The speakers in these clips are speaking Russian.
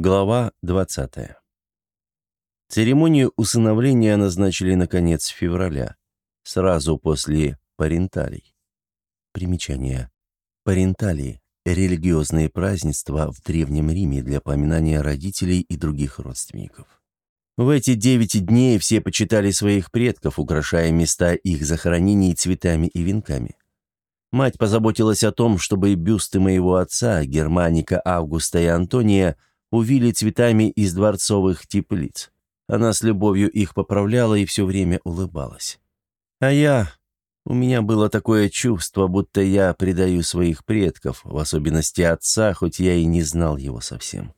Глава 20. Церемонию усыновления назначили на конец февраля, сразу после паренталей. Примечание. Паренталии – религиозные празднества в Древнем Риме для поминания родителей и других родственников. В эти девять дней все почитали своих предков, украшая места их захоронений цветами и венками. Мать позаботилась о том, чтобы бюсты моего отца, Германика, Августа и Антония, увили цветами из дворцовых теплиц. Она с любовью их поправляла и все время улыбалась. А я... У меня было такое чувство, будто я предаю своих предков, в особенности отца, хоть я и не знал его совсем.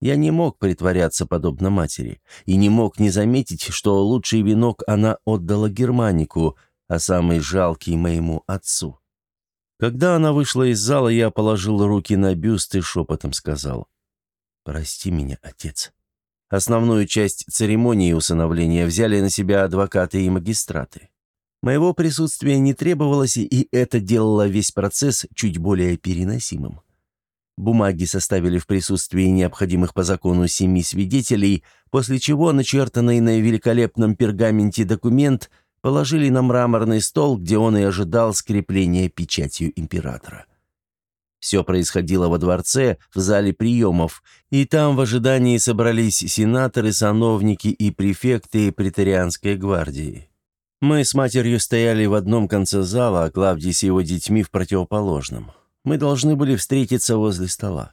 Я не мог притворяться подобно матери, и не мог не заметить, что лучший венок она отдала Германику, а самый жалкий моему отцу. Когда она вышла из зала, я положил руки на бюст и шепотом сказал, «Прости меня, отец». Основную часть церемонии усыновления взяли на себя адвокаты и магистраты. Моего присутствия не требовалось, и это делало весь процесс чуть более переносимым. Бумаги составили в присутствии необходимых по закону семи свидетелей, после чего начертанный на великолепном пергаменте документ – положили на мраморный стол, где он и ожидал скрепления печатью императора. Все происходило во дворце, в зале приемов, и там в ожидании собрались сенаторы, сановники и префекты преторианской гвардии. Мы с матерью стояли в одном конце зала, а Клавдий с его детьми в противоположном. Мы должны были встретиться возле стола.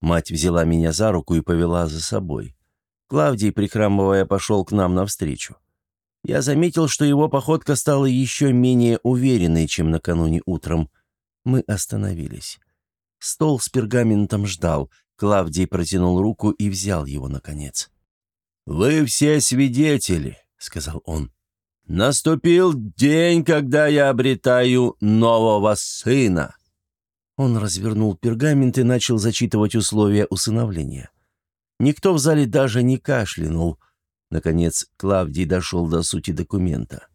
Мать взяла меня за руку и повела за собой. Клавдий, прихрамывая, пошел к нам навстречу. Я заметил, что его походка стала еще менее уверенной, чем накануне утром. Мы остановились. Стол с пергаментом ждал. Клавдий протянул руку и взял его, наконец. «Вы все свидетели», — сказал он. «Наступил день, когда я обретаю нового сына». Он развернул пергамент и начал зачитывать условия усыновления. Никто в зале даже не кашлянул — Наконец, Клавдий дошел до сути документа.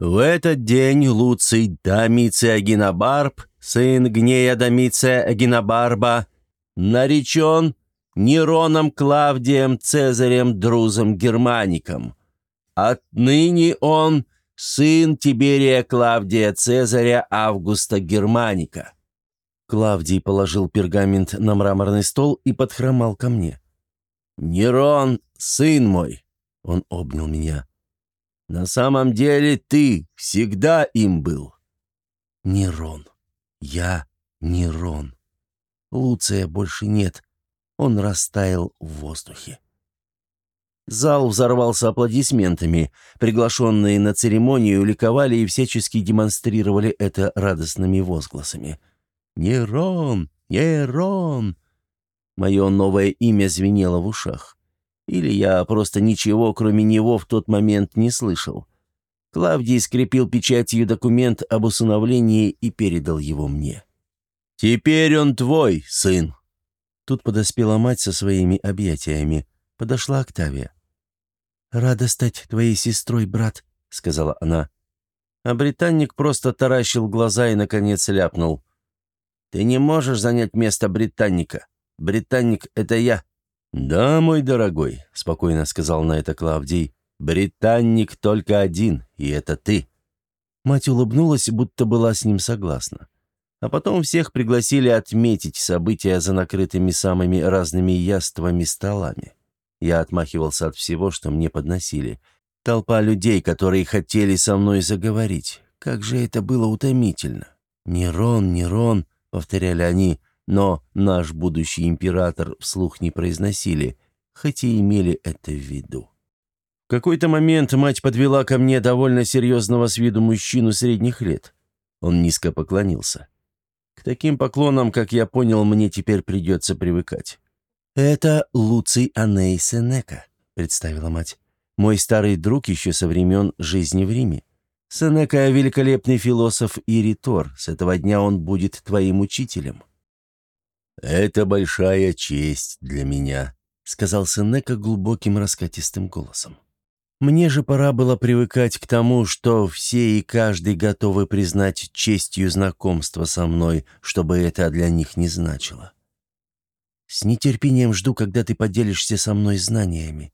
«В этот день Луций Домиций Агинобарб, сын Гнея Домиция Агинобарба, наречен Нероном Клавдием Цезарем Друзом Германиком. Отныне он сын Тиберия Клавдия Цезаря Августа Германика». Клавдий положил пергамент на мраморный стол и подхромал ко мне. «Нерон, сын мой, он обнял меня. «На самом деле ты всегда им был». «Нерон. Я Нерон. Луция больше нет. Он растаял в воздухе». Зал взорвался аплодисментами. Приглашенные на церемонию ликовали и всячески демонстрировали это радостными возгласами. «Нерон! Нерон!» Мое новое имя звенело в ушах. Или я просто ничего, кроме него, в тот момент не слышал. Клавдий скрепил печатью документ об усыновлении и передал его мне. «Теперь он твой, сын!» Тут подоспела мать со своими объятиями. Подошла Октавия. «Рада стать твоей сестрой, брат», — сказала она. А британник просто таращил глаза и, наконец, ляпнул. «Ты не можешь занять место британника. Британник — это я». «Да, мой дорогой», — спокойно сказал на это Клавдий, — «британник только один, и это ты». Мать улыбнулась, будто была с ним согласна. А потом всех пригласили отметить события за накрытыми самыми разными яствами столами. Я отмахивался от всего, что мне подносили. Толпа людей, которые хотели со мной заговорить. Как же это было утомительно. «Нерон, Нерон», — повторяли они, — но наш будущий император вслух не произносили, хоть и имели это в виду. В какой-то момент мать подвела ко мне довольно серьезного с виду мужчину средних лет. Он низко поклонился. К таким поклонам, как я понял, мне теперь придется привыкать. «Это Луций Аней Сенека», — представила мать. «Мой старый друг еще со времен жизни в Риме. Сенека — великолепный философ и ритор. С этого дня он будет твоим учителем». «Это большая честь для меня», — сказал Сенека глубоким раскатистым голосом. «Мне же пора было привыкать к тому, что все и каждый готовы признать честью знакомства со мной, чтобы это для них не значило». «С нетерпением жду, когда ты поделишься со мной знаниями».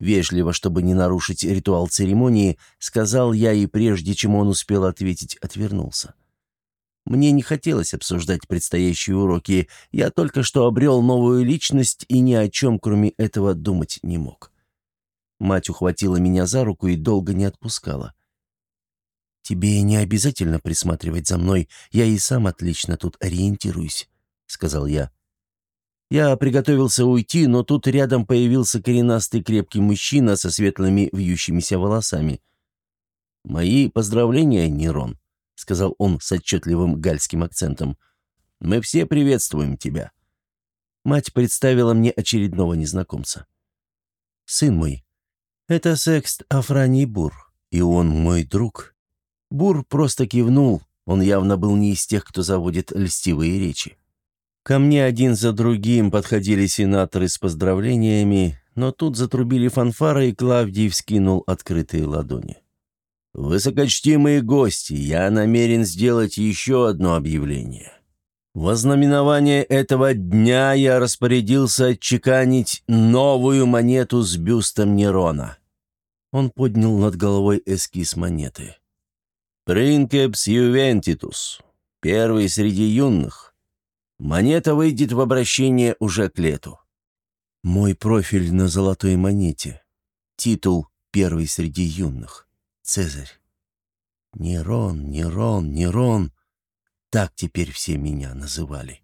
Вежливо, чтобы не нарушить ритуал церемонии, сказал я, и прежде чем он успел ответить, отвернулся. Мне не хотелось обсуждать предстоящие уроки, я только что обрел новую личность и ни о чем, кроме этого, думать не мог. Мать ухватила меня за руку и долго не отпускала. «Тебе не обязательно присматривать за мной, я и сам отлично тут ориентируюсь», — сказал я. Я приготовился уйти, но тут рядом появился коренастый крепкий мужчина со светлыми вьющимися волосами. «Мои поздравления, Нерон», — сказал он с отчетливым гальским акцентом. «Мы все приветствуем тебя». Мать представила мне очередного незнакомца. «Сын мой, это секст Афраний Бур, и он мой друг». Бур просто кивнул, он явно был не из тех, кто заводит льстивые речи. Ко мне один за другим подходили сенаторы с поздравлениями, но тут затрубили фанфары, и Клавдий вскинул открытые ладони. «Высокочтимые гости, я намерен сделать еще одно объявление. Во знаменование этого дня я распорядился отчеканить новую монету с бюстом Нерона». Он поднял над головой эскиз монеты. «Принкепс Ювентитус, первый среди юных, Монета выйдет в обращение уже к лету. Мой профиль на золотой монете. Титул «Первый среди юных». Цезарь. Нерон, Нерон, Нерон. Так теперь все меня называли.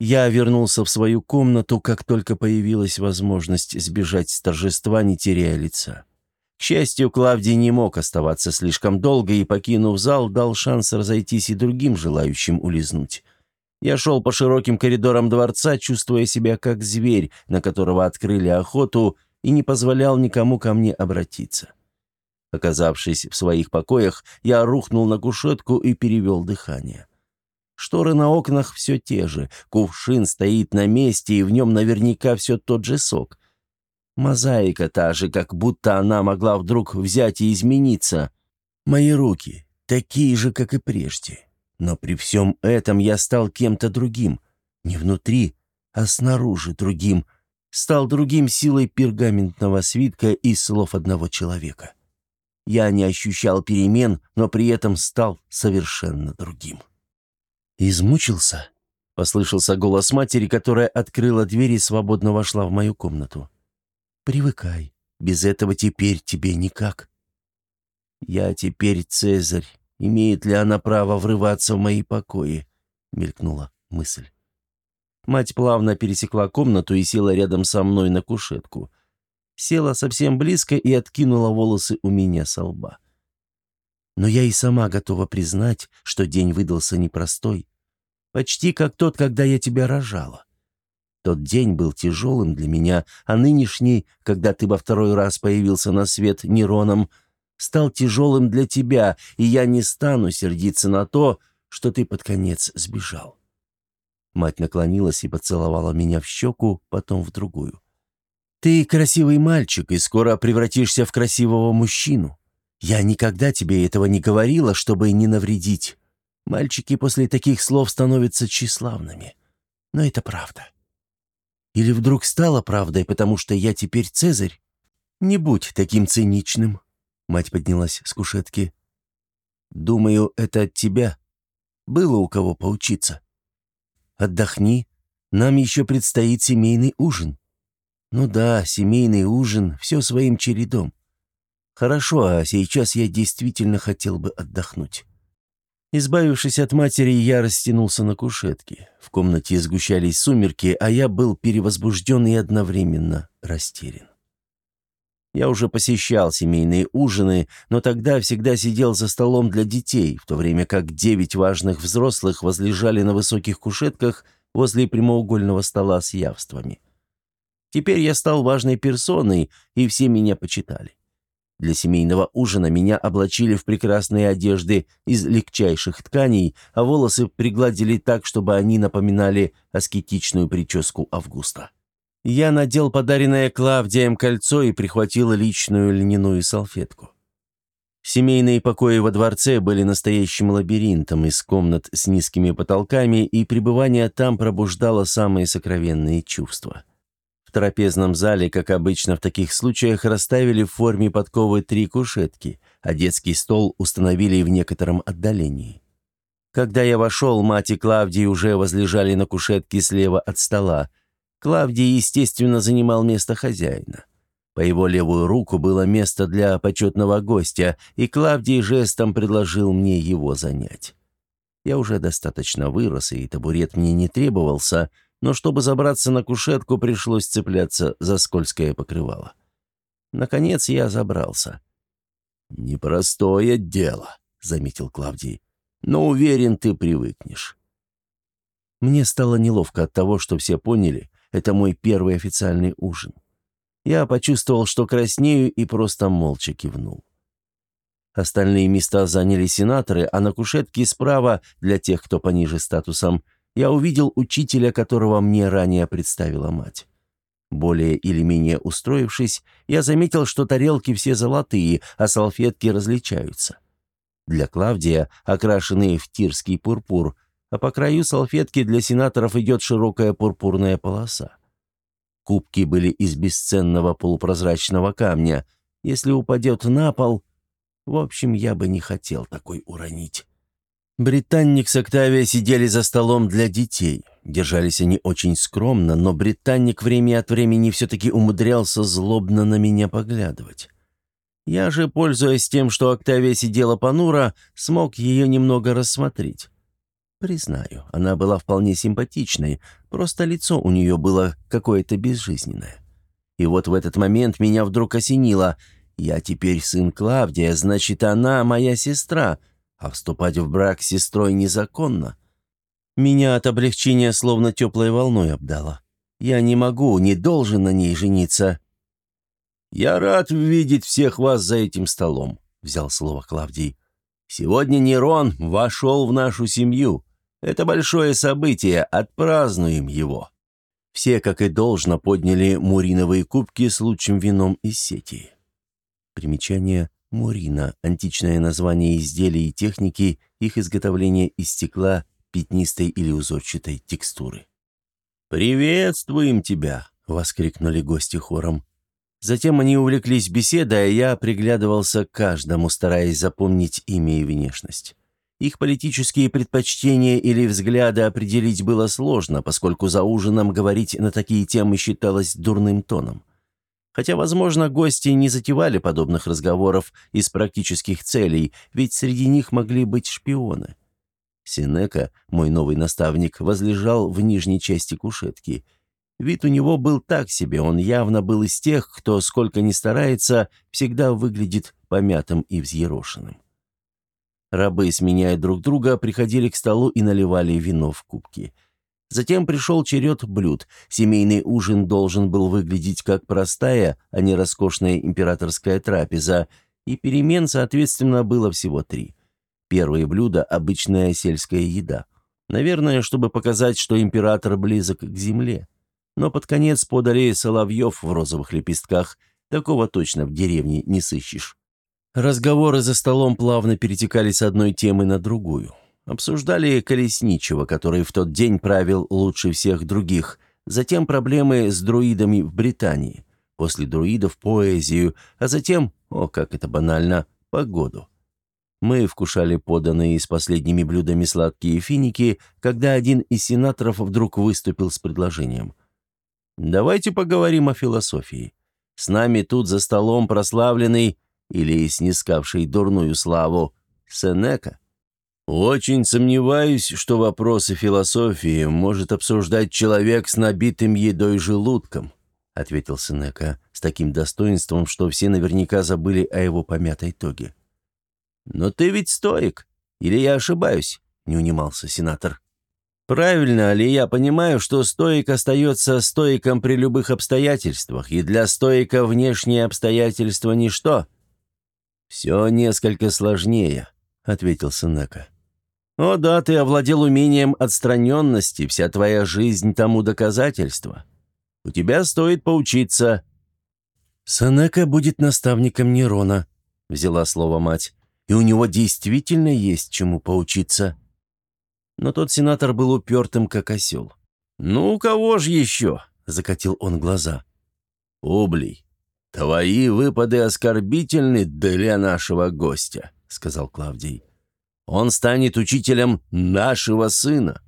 Я вернулся в свою комнату, как только появилась возможность сбежать с торжества, не теряя лица. К счастью, Клавдий не мог оставаться слишком долго и, покинув зал, дал шанс разойтись и другим желающим улизнуть. Я шел по широким коридорам дворца, чувствуя себя как зверь, на которого открыли охоту, и не позволял никому ко мне обратиться. Оказавшись в своих покоях, я рухнул на кушетку и перевел дыхание. Шторы на окнах все те же, кувшин стоит на месте, и в нем наверняка все тот же сок. Мозаика та же, как будто она могла вдруг взять и измениться. Мои руки такие же, как и прежде. Но при всем этом я стал кем-то другим. Не внутри, а снаружи другим. Стал другим силой пергаментного свитка и слов одного человека. Я не ощущал перемен, но при этом стал совершенно другим. «Измучился?» — послышался голос матери, которая открыла дверь и свободно вошла в мою комнату. «Привыкай. Без этого теперь тебе никак». «Я теперь Цезарь, Имеет ли она право врываться в мои покои?» — мелькнула мысль. Мать плавно пересекла комнату и села рядом со мной на кушетку. Села совсем близко и откинула волосы у меня со лба. Но я и сама готова признать, что день выдался непростой. Почти как тот, когда я тебя рожала. Тот день был тяжелым для меня, а нынешний, когда ты во второй раз появился на свет Нероном — стал тяжелым для тебя, и я не стану сердиться на то, что ты под конец сбежал». Мать наклонилась и поцеловала меня в щеку, потом в другую. «Ты красивый мальчик и скоро превратишься в красивого мужчину. Я никогда тебе этого не говорила, чтобы не навредить. Мальчики после таких слов становятся тщеславными. Но это правда. Или вдруг стало правдой, потому что я теперь Цезарь? Не будь таким циничным. Мать поднялась с кушетки. «Думаю, это от тебя. Было у кого поучиться. Отдохни. Нам еще предстоит семейный ужин». «Ну да, семейный ужин, все своим чередом. Хорошо, а сейчас я действительно хотел бы отдохнуть». Избавившись от матери, я растянулся на кушетке. В комнате сгущались сумерки, а я был перевозбужден и одновременно растерян. Я уже посещал семейные ужины, но тогда всегда сидел за столом для детей, в то время как девять важных взрослых возлежали на высоких кушетках возле прямоугольного стола с явствами. Теперь я стал важной персоной, и все меня почитали. Для семейного ужина меня облачили в прекрасные одежды из легчайших тканей, а волосы пригладили так, чтобы они напоминали аскетичную прическу Августа. Я надел подаренное Клавдием кольцо и прихватил личную льняную салфетку. Семейные покои во дворце были настоящим лабиринтом из комнат с низкими потолками, и пребывание там пробуждало самые сокровенные чувства. Трапезном зале, как обычно в таких случаях, расставили в форме подковы три кушетки, а детский стол установили в некотором отдалении. Когда я вошел, мать и Клавдий уже возлежали на кушетке слева от стола. Клавдий, естественно, занимал место хозяина. По его левую руку было место для почетного гостя, и Клавдий жестом предложил мне его занять. Я уже достаточно вырос, и табурет мне не требовался, но чтобы забраться на кушетку, пришлось цепляться за скользкое покрывало. Наконец я забрался. «Непростое дело», — заметил Клавдий, — «но уверен, ты привыкнешь». Мне стало неловко от того, что все поняли, это мой первый официальный ужин. Я почувствовал, что краснею, и просто молча кивнул. Остальные места заняли сенаторы, а на кушетке справа, для тех, кто пониже статусом, я увидел учителя, которого мне ранее представила мать. Более или менее устроившись, я заметил, что тарелки все золотые, а салфетки различаются. Для Клавдия окрашенные в тирский пурпур, а по краю салфетки для сенаторов идет широкая пурпурная полоса. Кубки были из бесценного полупрозрачного камня. Если упадет на пол... В общем, я бы не хотел такой уронить. Британник с Октавия сидели за столом для детей. Держались они очень скромно, но британник время от времени все-таки умудрялся злобно на меня поглядывать. Я же, пользуясь тем, что Октавия сидела понуро, смог ее немного рассмотреть. Признаю, она была вполне симпатичной, просто лицо у нее было какое-то безжизненное. И вот в этот момент меня вдруг осенило. Я теперь сын Клавдия, значит, она моя сестра, а вступать в брак с сестрой незаконно. Меня от облегчения словно теплой волной обдало. Я не могу, не должен на ней жениться. «Я рад видеть всех вас за этим столом», — взял слово Клавдий. «Сегодня Нерон вошел в нашу семью. Это большое событие, отпразднуем его». Все, как и должно, подняли муриновые кубки с лучшим вином из сети. Примечание «Мурина» — античное название изделий и техники, их изготовления из стекла, пятнистой или узорчатой текстуры. «Приветствуем тебя!» — воскликнули гости хором. Затем они увлеклись беседой, а я приглядывался к каждому, стараясь запомнить имя и внешность. Их политические предпочтения или взгляды определить было сложно, поскольку за ужином говорить на такие темы считалось дурным тоном. Хотя, возможно, гости не затевали подобных разговоров из практических целей, ведь среди них могли быть шпионы. Синека, мой новый наставник, возлежал в нижней части кушетки. Вид у него был так себе, он явно был из тех, кто, сколько ни старается, всегда выглядит помятым и взъерошенным. Рабы, сменяя друг друга, приходили к столу и наливали вино в кубки. Затем пришел черед блюд. Семейный ужин должен был выглядеть как простая, а не роскошная императорская трапеза, и перемен, соответственно, было всего три. Первое блюдо – обычная сельская еда. Наверное, чтобы показать, что император близок к земле. Но под конец подали соловьев в розовых лепестках. Такого точно в деревне не сыщешь. Разговоры за столом плавно перетекали с одной темы на другую. Обсуждали Колесничего, который в тот день правил лучше всех других, затем проблемы с друидами в Британии, после друидов поэзию, а затем, о, как это банально, погоду. Мы вкушали поданные с последними блюдами сладкие финики, когда один из сенаторов вдруг выступил с предложением. «Давайте поговорим о философии. С нами тут за столом прославленный или снискавший дурную славу Сенека? Очень сомневаюсь, что вопросы философии может обсуждать человек с набитым едой желудком, ответил Сенека с таким достоинством, что все наверняка забыли о его помятой тоге. «Но ты ведь стоик, или я ошибаюсь?» — не унимался сенатор. «Правильно ли я понимаю, что стоик остается стоиком при любых обстоятельствах, и для стоика внешние обстоятельства – ничто?» «Все несколько сложнее», — ответил Сенека. «О да, ты овладел умением отстраненности, вся твоя жизнь тому доказательство. У тебя стоит поучиться». «Сенека будет наставником Нерона», — взяла слово мать. «И у него действительно есть чему поучиться». Но тот сенатор был упертым, как осел. «Ну, кого же еще?» — закатил он глаза. «Облей, твои выпады оскорбительны для нашего гостя», — сказал Клавдий. «Он станет учителем нашего сына.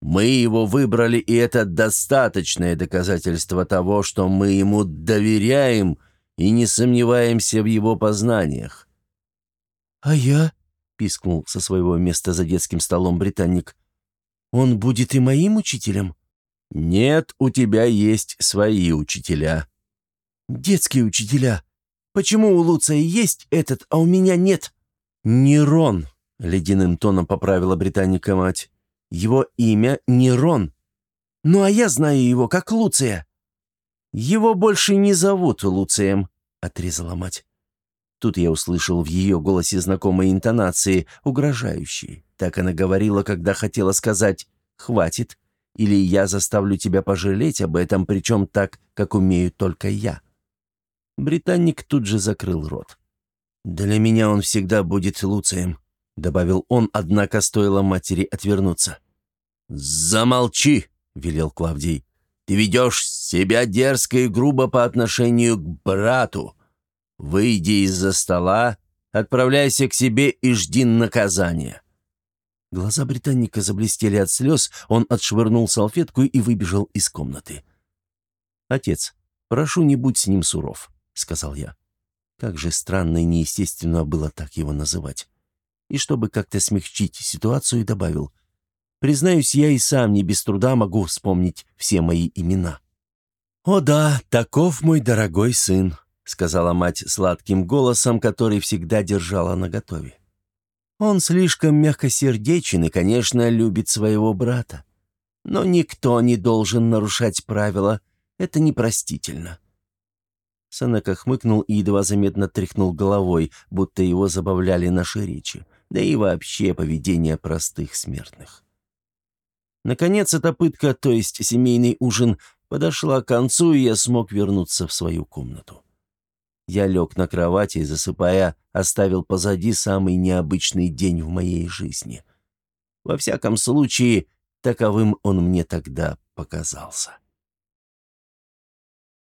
Мы его выбрали, и это достаточное доказательство того, что мы ему доверяем и не сомневаемся в его познаниях». «А я?» — пискнул со своего места за детским столом британник. «Он будет и моим учителем?» «Нет, у тебя есть свои учителя». «Детские учителя. Почему у Луция есть этот, а у меня нет?» «Нерон», — ледяным тоном поправила британника мать. «Его имя Нерон». «Ну а я знаю его как Луция». «Его больше не зовут Луцием», — отрезала мать. Тут я услышал в ее голосе знакомые интонации, угрожающие. Так она говорила, когда хотела сказать «хватит», или я заставлю тебя пожалеть об этом, причем так, как умею только я». Британник тут же закрыл рот. «Для меня он всегда будет Луцием», — добавил он, однако стоило матери отвернуться. «Замолчи», — велел Клавдий. «Ты ведешь себя дерзко и грубо по отношению к брату. Выйди из-за стола, отправляйся к себе и жди наказания». Глаза британника заблестели от слез, он отшвырнул салфетку и выбежал из комнаты. «Отец, прошу, не будь с ним суров», — сказал я. Как же странно и неестественно было так его называть. И чтобы как-то смягчить ситуацию, добавил. «Признаюсь, я и сам не без труда могу вспомнить все мои имена». «О да, таков мой дорогой сын», — сказала мать сладким голосом, который всегда держала наготове. Он слишком мягкосердечен и, конечно, любит своего брата. Но никто не должен нарушать правила. Это непростительно». Санека хмыкнул и едва заметно тряхнул головой, будто его забавляли наши речи, да и вообще поведение простых смертных. Наконец, эта пытка, то есть семейный ужин, подошла к концу, и я смог вернуться в свою комнату. Я лег на кровати и, засыпая, оставил позади самый необычный день в моей жизни. Во всяком случае, таковым он мне тогда показался.